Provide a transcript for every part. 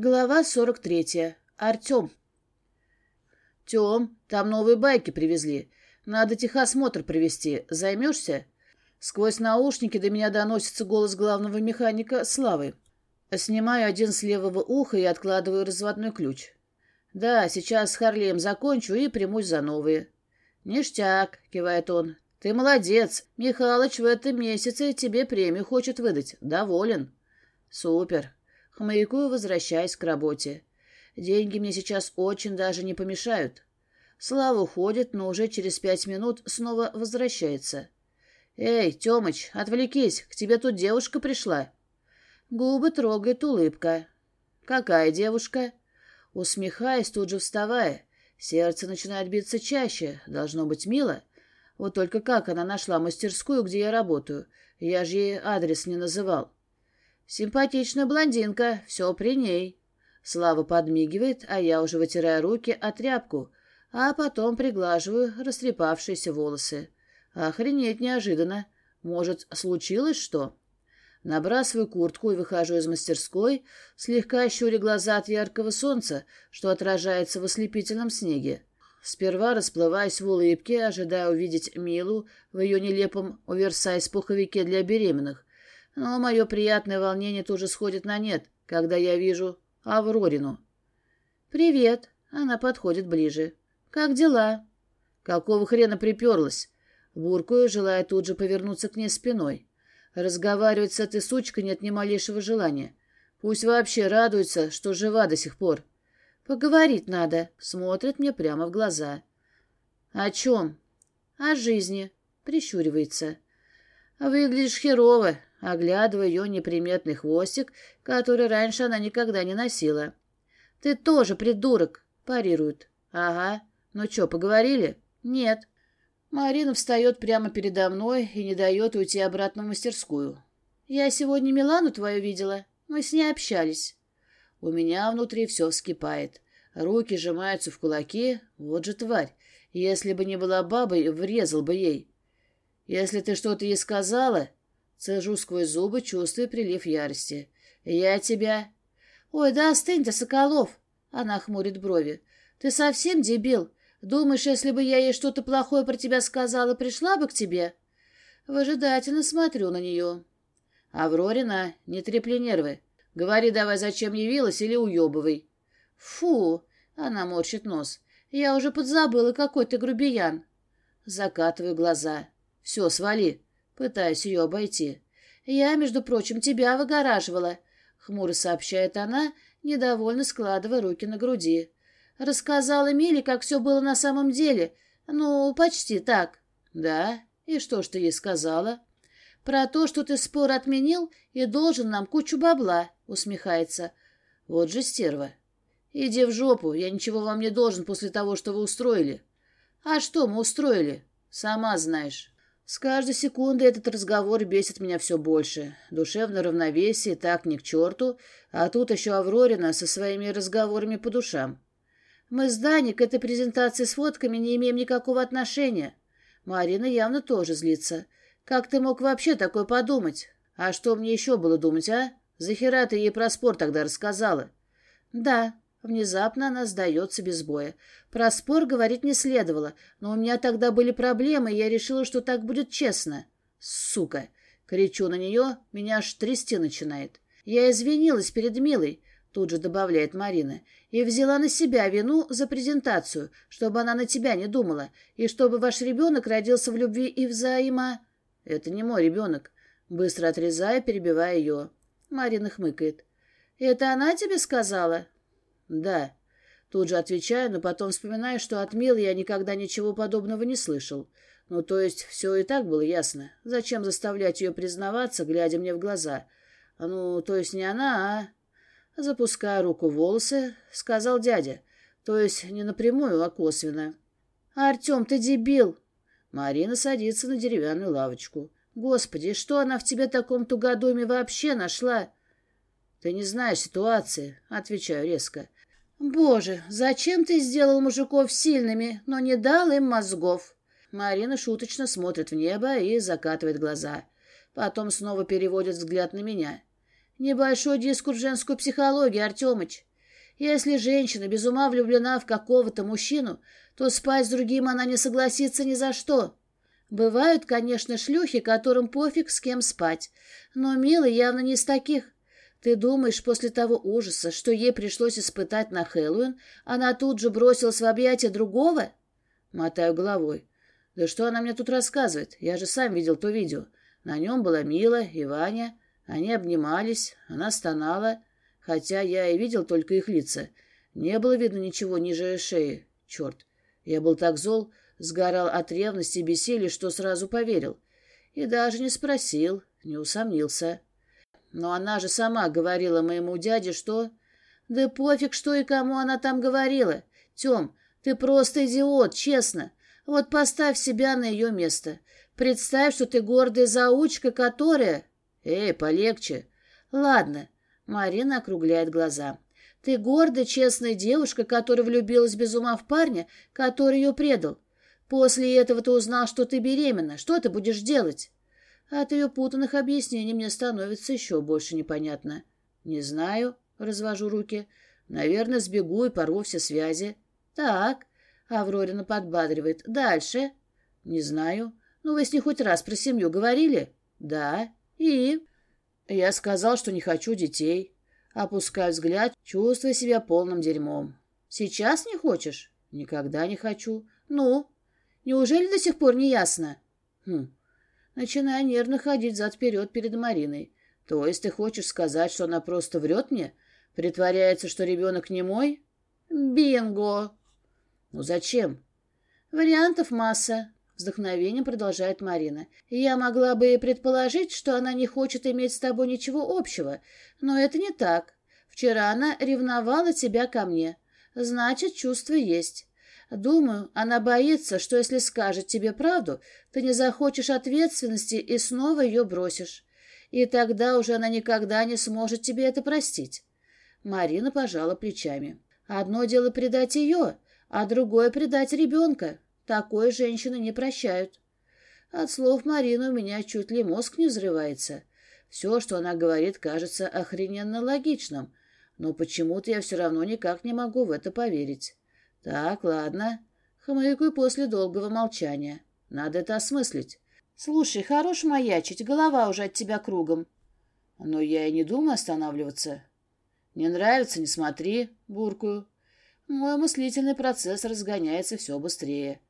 Глава 43. Артем. Тем, там новые байки привезли. Надо техосмотр провести. Займешься? Сквозь наушники до меня доносится голос главного механика Славы. Снимаю один с левого уха и откладываю разводной ключ. Да, сейчас с Харлеем закончу и примусь за новые. Ништяк, кивает он. Ты молодец. Михалыч в этом месяце тебе премию хочет выдать. Доволен. Супер. Хмыкаю, возвращаясь к работе. Деньги мне сейчас очень даже не помешают. Слава уходит, но уже через пять минут снова возвращается. «Эй, Тёмыч, отвлекись, к тебе тут девушка пришла». Губы трогает улыбка. «Какая девушка?» Усмехаясь, тут же вставая. Сердце начинает биться чаще. Должно быть мило. Вот только как она нашла мастерскую, где я работаю? Я же ей адрес не называл. Симпатичная блондинка, все при ней. Слава подмигивает, а я уже вытираю руки о тряпку, а потом приглаживаю растрепавшиеся волосы. Охренеть неожиданно. Может, случилось что? Набрасываю куртку и выхожу из мастерской, слегка щуря глаза от яркого солнца, что отражается в ослепительном снеге. Сперва расплываясь в улыбке, ожидая увидеть Милу в ее нелепом оверсайз-пуховике для беременных, но мое приятное волнение тоже сходит на нет, когда я вижу Аврорину. «Привет!» — она подходит ближе. «Как дела?» «Какого хрена приперлась?» Буркую, желая тут же повернуться к ней спиной. Разговаривать с этой сучкой нет ни малейшего желания. Пусть вообще радуется, что жива до сих пор. «Поговорить надо», — смотрит мне прямо в глаза. «О чем?» «О жизни», — прищуривается. «Выглядишь херово», оглядывая ее неприметный хвостик, который раньше она никогда не носила. «Ты тоже придурок!» — парирует. «Ага. Ну что, поговорили?» «Нет». Марина встает прямо передо мной и не дает уйти обратно в мастерскую. «Я сегодня Милану твою видела. Мы с ней общались». У меня внутри все вскипает. Руки сжимаются в кулаки. Вот же тварь. Если бы не была бабой, врезал бы ей. Если ты что-то ей сказала, Цежу сквозь зубы, чувствуя прилив ярости. «Я тебя...» «Ой, да остынь ты, Соколов!» Она хмурит брови. «Ты совсем дебил? Думаешь, если бы я ей что-то плохое про тебя сказала, пришла бы к тебе?» Выжидательно смотрю на нее. «Аврорина, не трепли нервы. Говори давай, зачем явилась, или уебывай». «Фу!» — она морщит нос. «Я уже подзабыла, какой ты грубиян». Закатываю глаза. «Все, свали пытаясь ее обойти. «Я, между прочим, тебя выгораживала», — хмуро сообщает она, недовольно складывая руки на груди. «Рассказала Миле, как все было на самом деле. Ну, почти так». «Да? И что ж ты ей сказала?» «Про то, что ты спор отменил и должен нам кучу бабла», — усмехается. «Вот же стерва». «Иди в жопу, я ничего вам не должен после того, что вы устроили». «А что мы устроили?» «Сама знаешь». С каждой секундой этот разговор бесит меня все больше. Душевное равновесие так ни к черту, а тут еще Аврорина со своими разговорами по душам. Мы с Даней к этой презентации с фотками не имеем никакого отношения. Марина явно тоже злится. Как ты мог вообще такое подумать? А что мне еще было думать, а? Захера ты ей про спор тогда рассказала? Да, Внезапно она сдается без боя. Про спор говорить не следовало, но у меня тогда были проблемы, и я решила, что так будет честно. Сука! Кричу на нее, меня аж трясти начинает. Я извинилась перед Милой, тут же добавляет Марина, и взяла на себя вину за презентацию, чтобы она на тебя не думала, и чтобы ваш ребенок родился в любви и взаимо... Это не мой ребенок. Быстро отрезая, перебивая ее. Марина хмыкает. «Это она тебе сказала?» «Да». Тут же отвечаю, но потом вспоминаю, что от Милы я никогда ничего подобного не слышал. Ну, то есть, все и так было ясно. Зачем заставлять ее признаваться, глядя мне в глаза? Ну, то есть не она, а... Запуская руку в волосы, сказал дядя. То есть не напрямую, а косвенно. «Артем, ты дебил!» Марина садится на деревянную лавочку. «Господи, что она в тебе таком тугодуме вообще нашла?» «Ты не знаешь ситуации», — отвечаю резко. «Боже, зачем ты сделал мужиков сильными, но не дал им мозгов?» Марина шуточно смотрит в небо и закатывает глаза. Потом снова переводит взгляд на меня. «Небольшой дискурс женской психологии, Артемыч. Если женщина без ума влюблена в какого-то мужчину, то спать с другим она не согласится ни за что. Бывают, конечно, шлюхи, которым пофиг с кем спать, но Мила явно не из таких. Ты думаешь, после того ужаса, что ей пришлось испытать на Хэллоуин, она тут же бросилась в объятия другого? Мотаю головой. Да что она мне тут рассказывает? Я же сам видел то видео. На нем была Мила и Ваня. Они обнимались, она стонала, хотя я и видел только их лица. Не было видно ничего ниже шеи. Черт, я был так зол, сгорал от ревности и бессилия, что сразу поверил. И даже не спросил, не усомнился. Но она же сама говорила моему дяде, что... Да пофиг, что и кому она там говорила. Тем, ты просто идиот, честно. Вот поставь себя на ее место. Представь, что ты гордая заучка, которая... Эй, полегче. Ладно. Марина округляет глаза. Ты гордая, честная девушка, которая влюбилась без ума в парня, который ее предал. После этого ты узнал, что ты беременна. Что ты будешь делать? От ее путанных объяснений мне становится еще больше непонятно. Не знаю, развожу руки. Наверное, сбегу и порву все связи. Так, Аврорина подбадривает. Дальше? Не знаю. Ну, вы с ней хоть раз про семью говорили? Да. И? Я сказал, что не хочу детей. Опускаю взгляд, чувствуя себя полным дерьмом. Сейчас не хочешь? Никогда не хочу. Ну? Неужели до сих пор не ясно? Хм, начиная нервно ходить зад-вперед перед Мариной. То есть ты хочешь сказать, что она просто врет мне? Притворяется, что ребенок не мой? Бинго! Ну зачем? Вариантов масса. Вздохновением продолжает Марина. Я могла бы и предположить, что она не хочет иметь с тобой ничего общего, но это не так. Вчера она ревновала тебя ко мне. Значит, чувства есть. Думаю, она боится, что если скажет тебе правду, ты не захочешь ответственности и снова ее бросишь. И тогда уже она никогда не сможет тебе это простить. Марина пожала плечами. Одно дело предать ее, а другое предать ребенка. Такое женщины не прощают. От слов Марины у меня чуть ли мозг не взрывается. Все, что она говорит, кажется охрененно логичным, но почему-то я все равно никак не могу в это поверить. Так, ладно. Хмыкаю после долгого молчания. Надо это осмыслить. Слушай, хорош маячить, голова уже от тебя кругом. Но я и не думаю останавливаться. Не нравится, не смотри, буркую. Мой мыслительный процесс разгоняется все быстрее.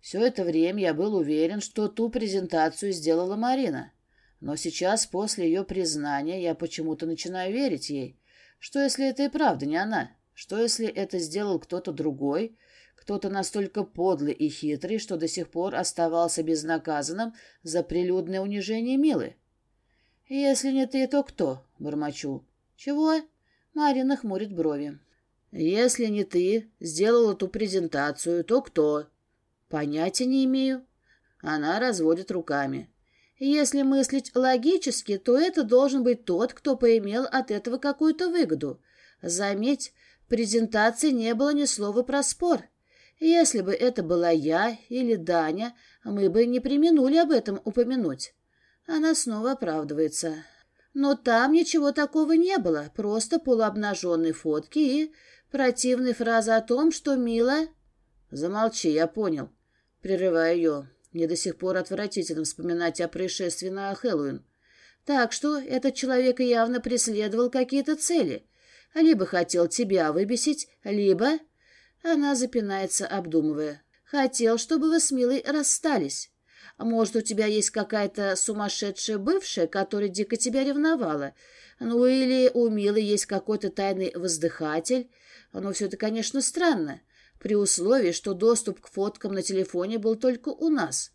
Все это время я был уверен, что ту презентацию сделала Марина. Но сейчас, после ее признания, я почему-то начинаю верить ей. Что, если это и правда не она? Что если это сделал кто-то другой, кто-то настолько подлый и хитрый, что до сих пор оставался безнаказанным за прилюдное унижение Милы? «Если не ты, то кто?» — бормочу. «Чего?» — Марина хмурит брови. «Если не ты сделал эту презентацию, то кто?» «Понятия не имею». Она разводит руками. «Если мыслить логически, то это должен быть тот, кто поимел от этого какую-то выгоду. Заметь, презентации не было ни слова про спор. Если бы это была я или Даня, мы бы не применули об этом упомянуть. Она снова оправдывается. Но там ничего такого не было, просто полуобнаженные фотки и противная фраза о том, что Мила... Замолчи, я понял. Прерываю ее. Мне до сих пор отвратительно вспоминать о происшествии на Хэллоуин. Так что этот человек явно преследовал какие-то цели — либо хотел тебя выбесить, либо...» Она запинается, обдумывая. «Хотел, чтобы вы с Милой расстались. Может, у тебя есть какая-то сумасшедшая бывшая, которая дико тебя ревновала? Ну, или у Милы есть какой-то тайный воздыхатель? Но все это, конечно, странно, при условии, что доступ к фоткам на телефоне был только у нас.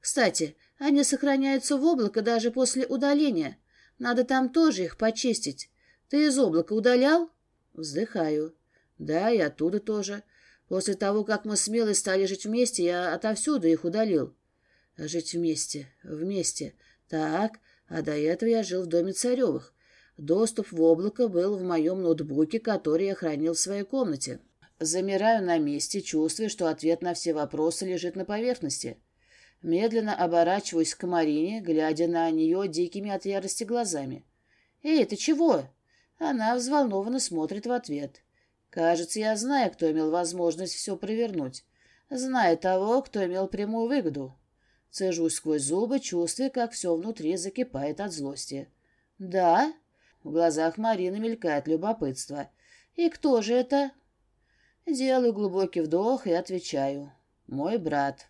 Кстати, они сохраняются в облако даже после удаления. Надо там тоже их почистить. Ты из облака удалял? Вздыхаю. Да, и оттуда тоже. После того, как мы с стали жить вместе, я отовсюду их удалил. Жить вместе, вместе. Так, а до этого я жил в доме Царевых. Доступ в облако был в моем ноутбуке, который я хранил в своей комнате. Замираю на месте, чувствуя, что ответ на все вопросы лежит на поверхности. Медленно оборачиваюсь к Марине, глядя на нее дикими от ярости глазами. «Эй, ты чего?» Она взволнованно смотрит в ответ. Кажется, я знаю, кто имел возможность все провернуть. Знаю того, кто имел прямую выгоду. Цежусь сквозь зубы, чувствуя, как все внутри закипает от злости. «Да?» В глазах Марины мелькает любопытство. «И кто же это?» Делаю глубокий вдох и отвечаю. «Мой брат».